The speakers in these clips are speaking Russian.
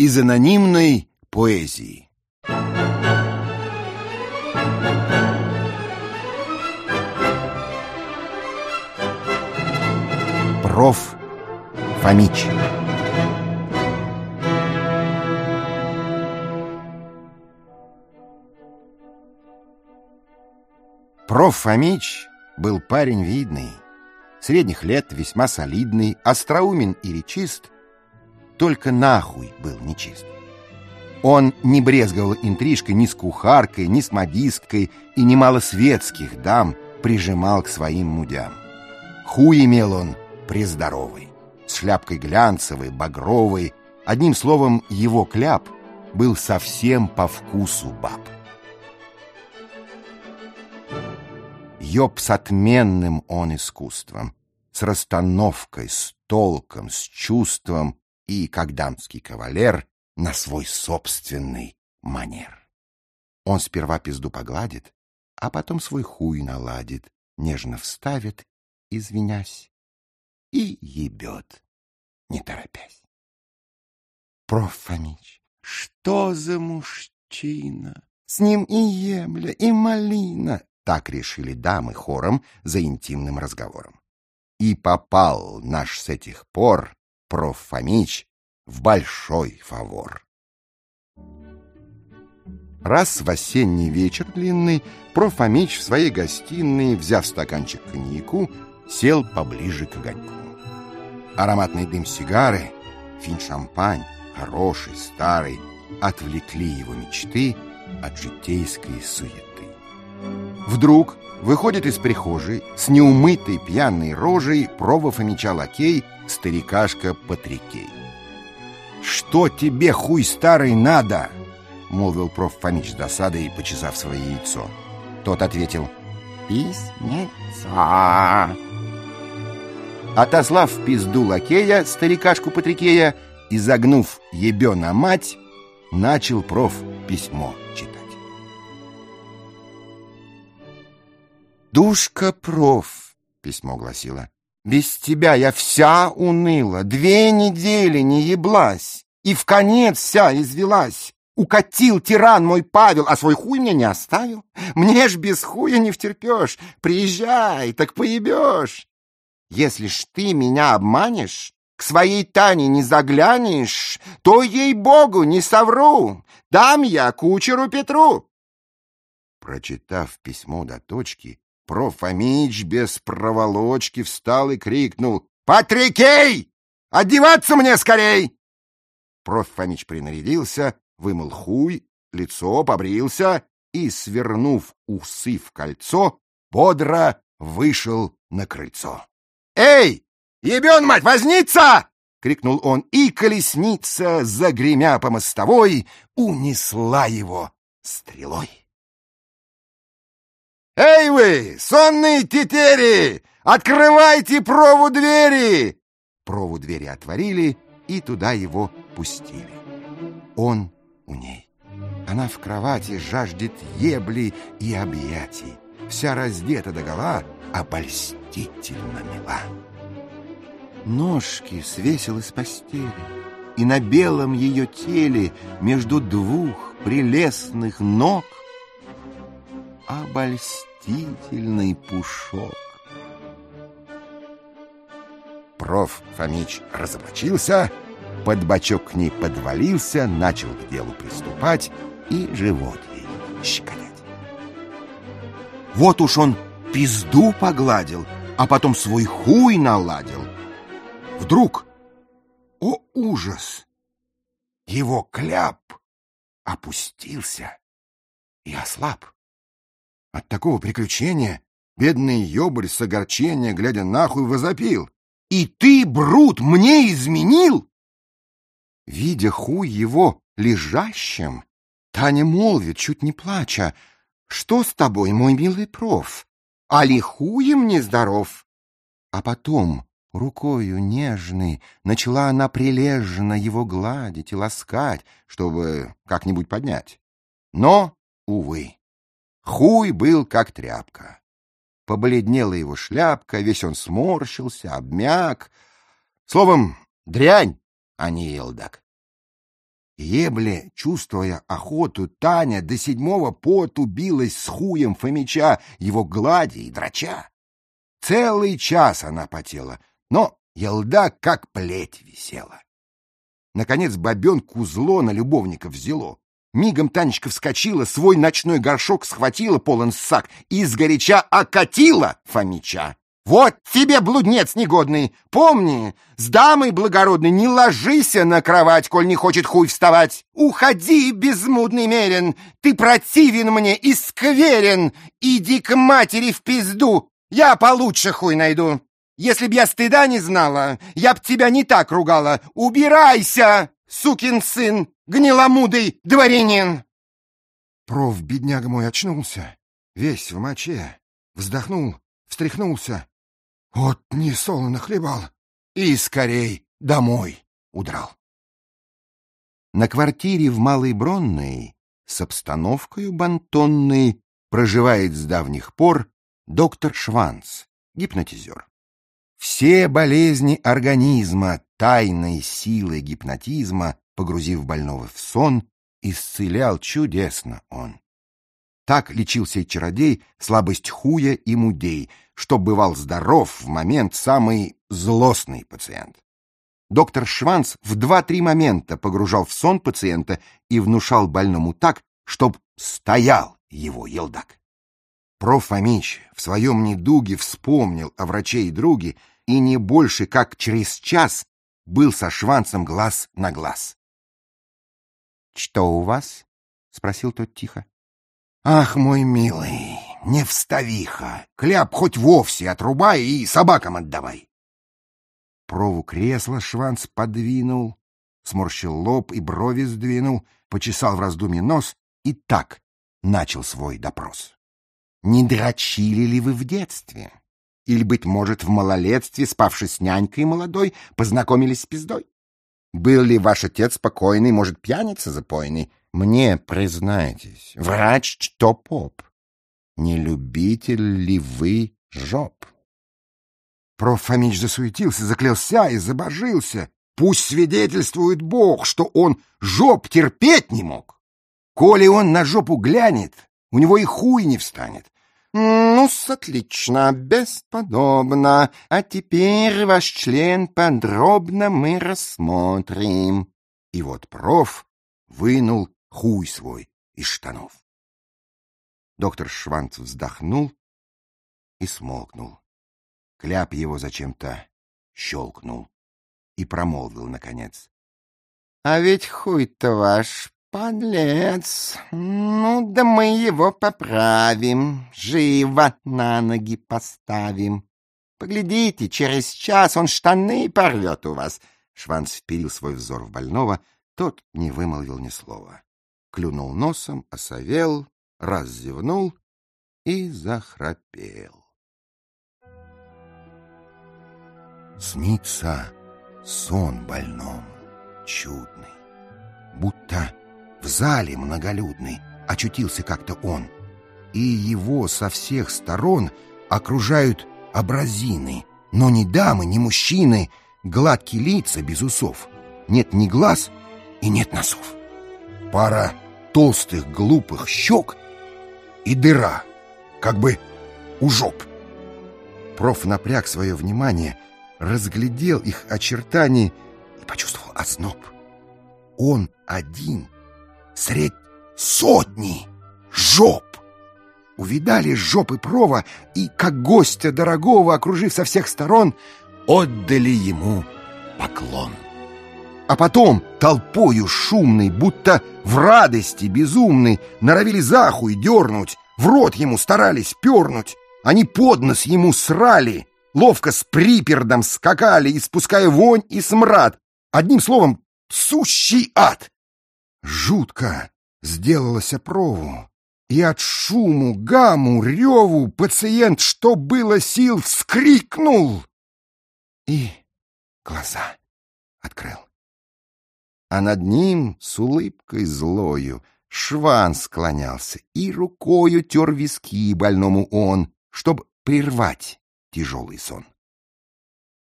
из анонимной поэзии. Проф. Фомич Проф. Фомич был парень видный, средних лет, весьма солидный, остроумен и речист, только нахуй был нечист. Он не брезговал интрижкой ни с кухаркой, ни с модисткой и немало светских дам прижимал к своим мудям. Хуй имел он прездоровый, с шляпкой глянцевой, багровой. Одним словом, его кляп был совсем по вкусу баб. Ёб с отменным он искусством, с расстановкой, с толком, с чувством и, как дамский кавалер, на свой собственный манер. Он сперва пизду погладит, а потом свой хуй наладит, нежно вставит, извинясь, и ебет, не торопясь. Проф. Фомич, что за мужчина? С ним и емля, и малина. Так решили дамы хором за интимным разговором. И попал наш с этих пор проф. Фомич в большой фавор. Раз в осенний вечер длинный проф. Фомич в своей гостиной, взяв стаканчик коньяку, сел поближе к огоньку. Ароматный дым сигары, фин-шампань, хороший, старый, отвлекли его мечты от житейской суеты. Вдруг выходит из прихожей с неумытой пьяной рожей проба Фомича лакей старикашка Патрикей. «Что тебе, хуй старый, надо?» — молвил проф. Фомич с досадой, почесав свое яйцо. Тот ответил «Письмеца». Отослав в пизду лакея, старикашку Патрикея, и загнув ебё на мать, начал проф. письмо читать. «Душка проф», — письмо гласило, — «без тебя я вся уныла, две недели не еблась, и в конец вся извелась. Укатил тиран мой Павел, а свой хуй мне не оставил. Мне ж без хуя не втерпешь. Приезжай, так поебешь. Если ж ты меня обманешь, к своей Тане не заглянешь, то, ей-богу, не совру. Дам я кучеру Петру. Прочитав письмо до точки, проф. Фомич без проволочки встал и крикнул «Патрикей! Одеваться мне скорей!» Проф. Фомич принарядился, вымыл хуй, лицо побрился и, свернув усы в кольцо, бодро вышел на крыльцо. «Эй, ебен, мать, возница!» — крикнул он, и колесница, загремя по мостовой, унесла его стрелой. «Эй вы, сонные тетери! Открывайте прову двери!» Прову двери отворили, и туда его пустили. Он у ней. Она в кровати жаждет ебли и объятий. Вся раздета догола, обольстительно мила. Ножки свесил из постели, и на белом ее теле между двух прелестных ног обольстительный пушок. Проф. Фомич разоблачился, под бочок к ней подвалился, начал к делу приступать и живот ей щекотать. Вот уж он пизду погладил, а потом свой хуй наладил. Вдруг, о ужас, его кляп опустился и ослаб. От такого приключения бедный ёбарь с огорчения, глядя нахуй, возопил. «И ты, Брут, мне изменил?» Видя хуй его лежащим, Таня молвит, чуть не плача, «Что с тобой, мой милый проф? Али хуем нездоров?» А потом, рукою нежной, начала она прилежно его гладить и ласкать, чтобы как-нибудь поднять. Но, увы, Хуй был как тряпка. Побледнела его шляпка, весь он сморщился, обмяк. Словом, дрянь, а не елдак. Ебле, чувствуя охоту, Таня до седьмого поту билась с хуем Фомича, его глади и драча. Целый час она потела, но елда как плеть висела. Наконец бабенку зло на любовника взяло. Мигом Танечка вскочила, свой ночной горшок схватила полон сак и сгоряча окатила Фомича. «Вот тебе, блуднец негодный! Помни, с дамой благородной не ложися на кровать, коль не хочет хуй вставать! Уходи, безмудный мерин! Ты противен мне и скверен! Иди к матери в пизду! Я получше хуй найду! Если б я стыда не знала, я б тебя не так ругала! Убирайся, сукин сын, гниломудый дворянин!» Проф, бедняга мой, очнулся, весь в моче, вздохнул, встряхнулся. Вот не солоно хлебал и скорей домой удрал. На квартире в Малой Бронной с обстановкой бантонной проживает с давних пор доктор Шванц, гипнотизер. Все болезни организма тайной силой гипнотизма, погрузив больного в сон, исцелял чудесно он. Так лечился и чародей слабость хуя и мудей, что бывал здоров в момент самый злостный пациент. Доктор Шванц в два-три момента погружал в сон пациента и внушал больному так, чтоб стоял его елдак. Проф. Фомич в своем недуге вспомнил о враче и друге и не больше, как через час, был со Шванцем глаз на глаз. — Что у вас? — спросил тот тихо. — Ах, мой милый, не вставиха, кляп хоть вовсе отрубай и собакам отдавай. Прову кресла Шванц подвинул, сморщил лоб и брови сдвинул, почесал в раздумье нос и так начал свой допрос. Не дрочили ли вы в детстве? Или, быть может, в малолетстве, спавши с нянькой молодой, познакомились с пиздой? Был ли ваш отец спокойный, может, пьяница запойный? Мне, признайтесь, врач что поп. Не любитель ли вы жоп? Проф. Фомич засуетился, заклялся и забожился. Пусть свидетельствует Бог, что он жоп терпеть не мог. Коли он на жопу глянет, у него и хуй не встанет. Ну-с, отлично, бесподобно. А теперь ваш член подробно мы рассмотрим. И вот проф вынул хуй свой из штанов. Доктор Шванц вздохнул и смолкнул. Кляп его зачем-то щелкнул и промолвил, наконец. — А ведь хуй-то ваш «Подлец! Ну да мы его поправим, живо на ноги поставим. Поглядите, через час он штаны порвет у вас». Шванц вперил свой взор в больного, тот не вымолвил ни слова. Клюнул носом, осовел, раз зевнул и захрапел. Снится сон больному, чудный, будто в зале многолюдной очутился как-то он, и его со всех сторон окружают образины, но ни дамы, ни мужчины, гладкие лица без усов, нет ни глаз и нет носов. Пара толстых глупых щек и дыра, как бы у. Проф напряг свое внимание, разглядел их очертания и почувствовал озноб. Он один — средь сотни жоп. Увидали жопы прова и, как гостя дорогого, окружив со всех сторон, отдали ему поклон. А потом толпою шумной, будто в радости безумной, норовили захуй дернуть, в рот ему старались пернуть. Они под нос ему срали, ловко с припердом скакали, испуская вонь и смрад. Одним словом, сущий ад. Жутко сделалось опрову, и от шуму, гаму, реву пациент, что было сил, вскрикнул и глаза открыл. А над ним с улыбкой злою Шван склонялся и рукою тер виски больному он, чтоб прервать тяжелый сон.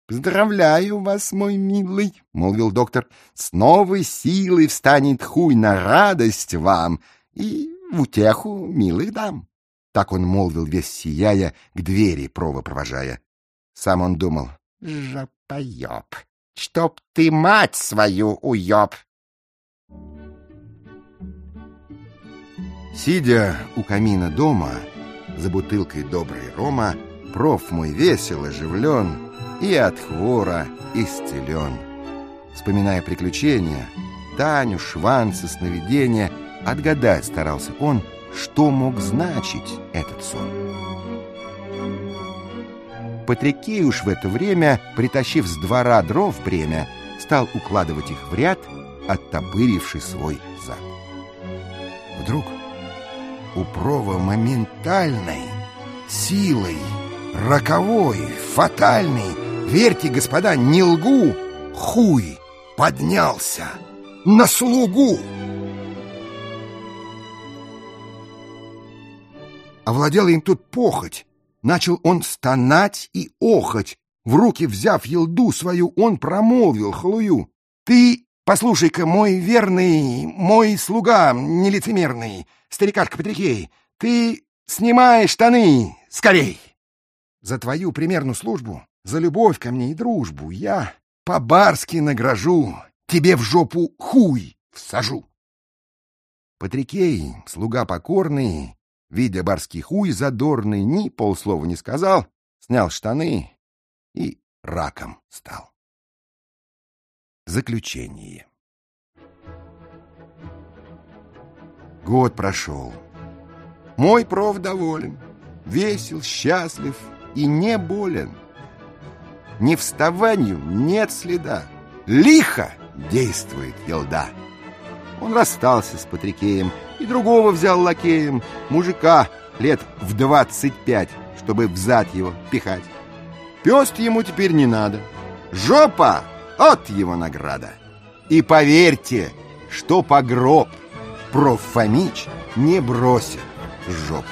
Поздравляю вас, мой милый, — молвил доктор. С новой силой встанет хуй на радость вам и в утеху милых дам. Так он молвил, весь сияя, к двери прова провожая. Сам он думал, жопоеб, чтоб ты мать свою уеб. Сидя у камина дома, за бутылкой доброй рома, проф мой весел, оживлен и от хвора исцелен. Вспоминая приключения, Таню, шванцы, сновидения, отгадать старался он, что мог значить этот сон. Патрикей уж в это время, притащив с двора дров бремя, стал укладывать их в ряд, оттопыривший свой зад. Вдруг у Прова моментальной, силой, роковой, фатальной, верьте, господа, не лгу, хуй поднялся на слугу. Овладела им тут похоть. Начал он стонать и охоть. В руки взяв елду свою, он промолвил халую. «Ты, послушай-ка, мой верный, мой слуга нелицемерный, старикашка Патрикей, ты снимай штаны скорей! За твою примерную службу, за любовь ко мне и дружбу я по-барски награжу, тебе в жопу хуй всажу!» Патрикей, слуга покорный, видя барский хуй задорный, ни полслова не сказал, снял штаны и раком стал. Заключение Год прошел. Мой проф доволен, весел, счастлив и не болен. Ни вставанию нет следа, лихо действует елда. Он расстался с Патрикеем и другого взял лакеем, мужика лет в двадцать пять, чтобы взад его пихать. Пес ему теперь не надо. Жопа — от его награда. И поверьте, что по гроб проф. Фомич не бросит жоп.